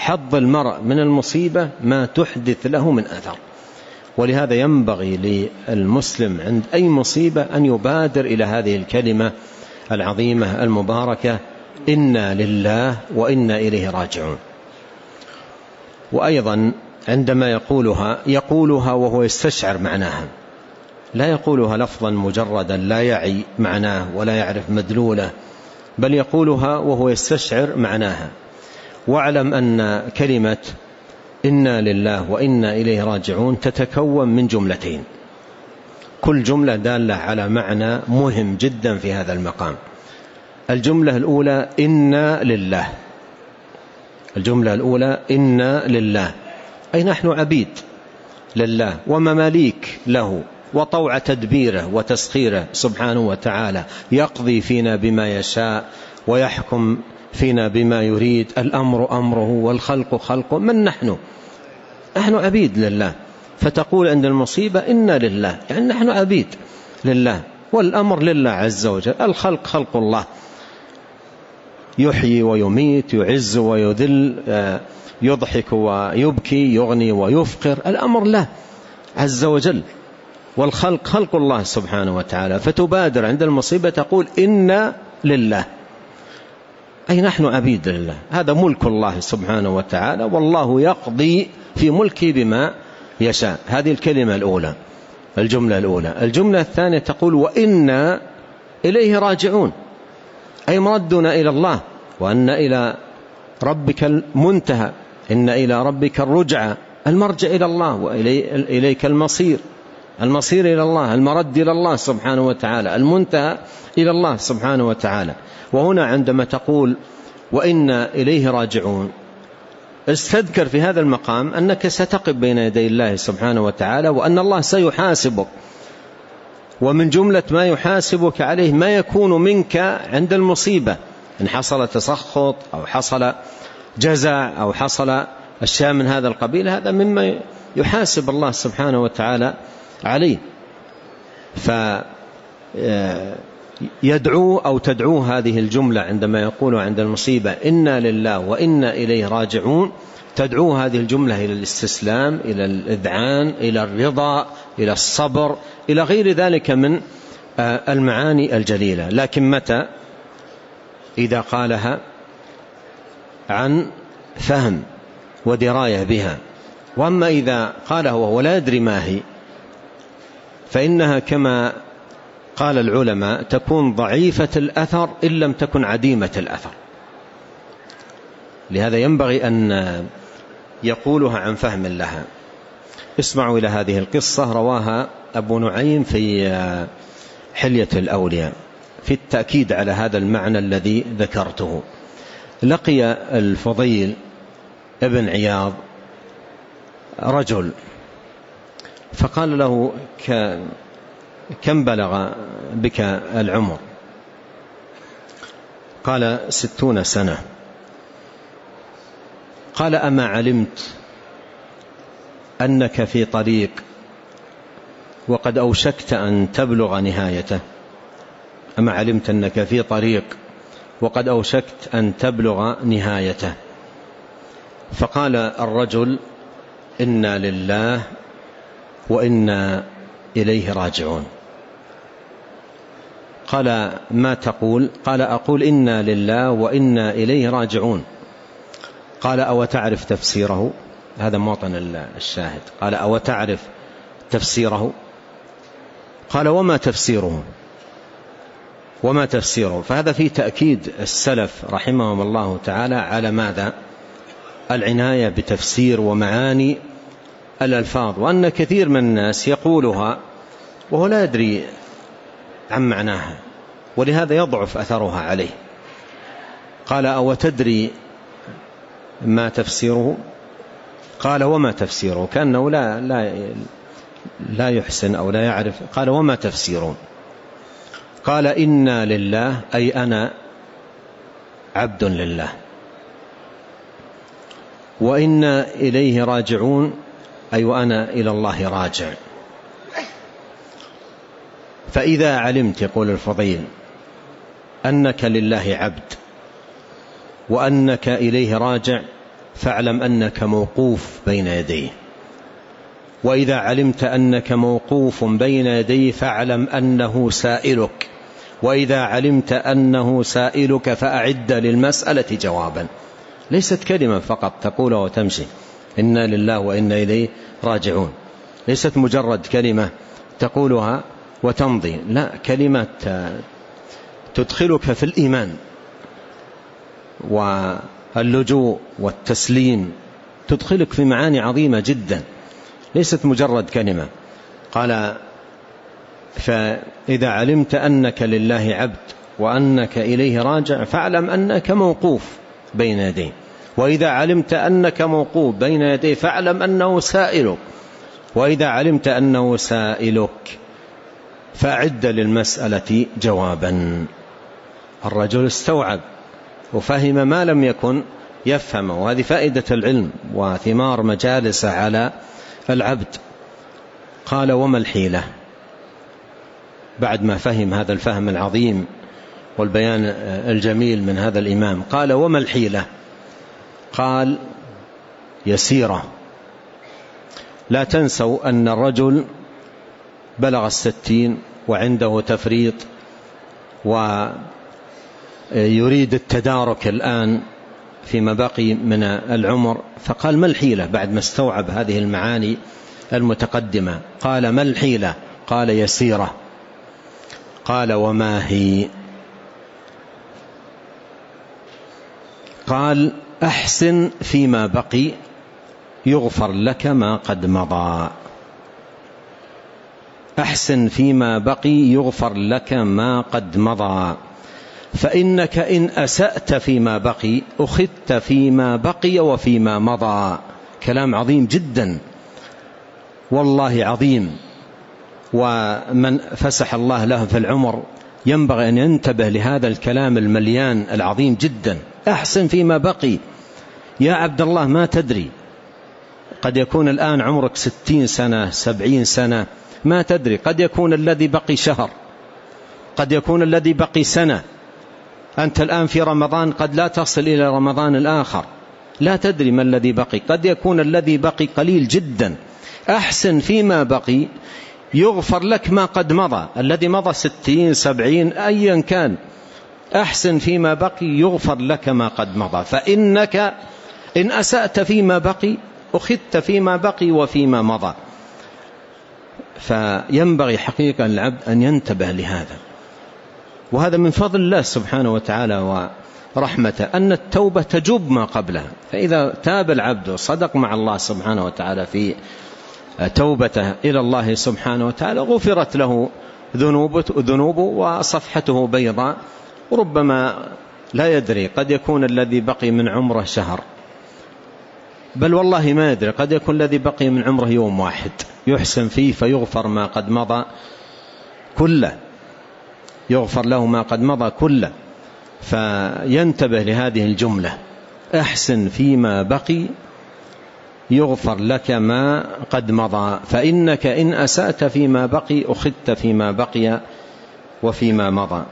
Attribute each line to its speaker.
Speaker 1: حظ المرء من المصيبة ما تحدث له من أثر. ولهذا ينبغي للمسلم عند أي مصيبة أن يبادر إلى هذه الكلمة العظيمة المباركة إنا لله وإنا إليه راجعون. وأيضا عندما يقولها يقولها وهو يستشعر معناها. لا يقولها لفظا مجردا لا يعي معناه ولا يعرف مدلوله بل يقولها وهو يستشعر معناها. واعلم أن كلمة إنا لله وإنا إليه راجعون تتكون من جملتين. كل جملة دالة على معنى مهم جدا في هذا المقام. الجملة الأولى إنا لله. الجملة الأولى إنا لله. أي نحن عبيد لله ومماليك له وطوع تدبيره وتسخيره سبحانه وتعالى يقضي فينا بما يشاء ويحكم فينا بما يريد. الأمر أمره والخلق خلقه. من نحن؟ نحن عبيد لله. فتقول عند المصيبة إنا لله. يعني نحن عبيد لله. والأمر لله عز وجل. الخلق خلق الله. يحيي ويميت يعز ويذل آه، يضحك ويبكي يغني ويفقر. الأمر له عز وجل. والخلق خلق الله سبحانه وتعالى. فتبادر عند المصيبة تقول إنا لله. أي نحن عبيد لله. هذا ملك الله سبحانه وتعالى والله يقضي في ملكه بما يشاء. هذه الكلمة الأولى الجملة الأولى. الجملة الثانية تقول وإنا إليه راجعون. أي مردنا إلى الله وأن إلى ربك المنتهى. إن إلى ربك الرجعة المرجع إلى الله وإليك المصير. المصير إلى الله المرد إلى الله سبحانه وتعالى المنتهى إلى الله سبحانه وتعالى. وهنا عندما تقول وإنا إليه راجعون استذكر في هذا المقام أنك ستقف بين يدي الله سبحانه وتعالى وأن الله سيحاسبك. ومن جملة ما يحاسبك عليه ما يكون منك عند المصيبة. إن حصل تسخط أو حصل جزع أو حصل أشياء من هذا القبيل هذا مما يحاسب الله سبحانه وتعالى عليه. ف يدعو أو تدعو هذه الجملة عندما يقول عند المصيبة إنا لله وإنا إليه راجعون تدعو هذه الجملة إلى الاستسلام إلى الإذعان إلى الرضا إلى الصبر إلى غير ذلك من آه، المعاني الجليلة. لكن متى؟ إذا قالها عن فهم ودراية بها. وأما إذا قالها وهو لا يدري ما هي فإنها كما قال العلماء تكون ضعيفة الأثر إن لم تكن عديمة الأثر. لهذا ينبغي أن يقولها عن فهم لها. اسمعوا إلى هذه القصة رواها أبو نعيم في حلية الأولياء في التأكيد على هذا المعنى الذي ذكرته. لقي الفضيل ابن عياض رجل فقال له كم بلغ بك العمر؟ قال ستون سنة. قال أما علمت أنك في طريق وقد أوشكت أن تبلغ نهايته أما علمت أنك في طريق وقد أوشكت أن تبلغ نهايته. فقال الرجل إنا لله وإنا إليه راجعون. قال ما تقول؟ قال أقول إنا لله وإنا إليه راجعون. قال أو تعرف تفسيره؟ هذا موطن الشاهد. قال أو تعرف تفسيره؟ قال وما تفسيره؟ وما تفسيره. فهذا في تأكيد السلف رحمهم الله تعالى على ماذا؟ العناية بتفسير ومعاني الألفاظ وأن كثير من الناس يقولها وهو لا يدري عن معناها ولهذا يضعف أثرها عليه. قال أو تدري ما تفسيره؟ قال وما تفسيره؟ كأنه لا, لا, لا يحسن أو لا يعرف. قال وما تفسيره قال إنا لله أي أنا عبد لله. وإنا إليه راجعون. أي وأنا إلى الله راجع. فإذا علمت يقول الفضيل أنك لله عبد وأنك إليه راجع فاعلم أنك موقوف بين يديه. وإذا علمت أنك موقوف بين يديه فاعلم أنه سائلك. وإذا علمت أنه سائلك فأعد للمسألة جوابا. ليست كلمة فقط تقولها وتمشي. إنا لله وإنا إليه راجعون. ليست مجرد كلمة تقولها وتمضي. لا كلمة تدخلك في الإيمان. واللجوء والتسليم تدخلك في معاني عظيمة جدا. ليست مجرد كلمة. قال فإذا علمت أنك لله عبد وأنك إليه راجع فاعلم أنك موقوف بين يديه وإذا علمت أنك موقوف بين يديه فاعلم أنه سائلك. وإذا علمت أنه سائلك فأعد للمسألة جوابا. الرجل استوعب وفهم ما لم يكن يفهم وهذه فائدة العلم وثمار مجالس على العبد. قال وما الحيلة؟ بعد ما فهم هذا الفهم العظيم والبيان الجميل من هذا الإمام قال وما الحيلة؟ قال يسيرة. لا تنسوا أن الرجل بلغ الستين وعنده تفريط ويريد التدارك الآن فيما بقي من العمر فقال ما الحيلة بعد ما استوعب هذه المعاني المتقدمة؟ قال ما الحيلة؟ قال يسيرة. قال وما هي؟ قال أحسن فيما بقي يغفر لك ما قد مضى. أحسن فيما بقي يغفر لك ما قد مضى. فإنك إن أسأت فيما بقي أخذت فيما بقي وفيما مضى. كلام عظيم جدا. والله عظيم. ومن فسح الله له في العمر ينبغي أن ينتبه لهذا الكلام المليان العظيم جدا. أحسن فيما بقي يا عبد الله ما تدري. قد يكون الآن عمرك ستين سنة سبعين سنة ما تدري. قد يكون الذي بقي شهر قد يكون الذي بقي سنة. أنت الآن في رمضان قد لا تصل إلى رمضان الآخر. لا تدري ما الذي بقي. قد يكون الذي بقي قليل جدا. أحسن فيما بقي يغفر لك ما قد مضى. الذي مضى ستين سبعين أيا كان. أحسن فيما بقي يغفر لك ما قد مضى. فإنك إن أسأت فيما بقي أخذت فيما بقي وفيما مضى. فينبغي حقيقة العبد أن ينتبه لهذا. وهذا من فضل الله سبحانه وتعالى ورحمته أن التوبة تجوب ما قبلها. فإذا تاب العبد وصدق مع الله سبحانه وتعالى في توبته إلى الله سبحانه وتعالى غفرت له ذنوبه, وصفحته بيضاء. وربما لا يدري قد يكون الذي بقي من عمره شهر. بل والله ما يدري قد يكون الذي بقي من عمره يوم واحد يحسن فيه فيغفر ما قد مضى كله يغفر له ما قد مضى كله فينتبه لهذه الجملة أحسن فيما بقي يغفر لك ما قد مضى فإنك إن أسأت فيما بقي أخذت فيما بقي وفيما مضى.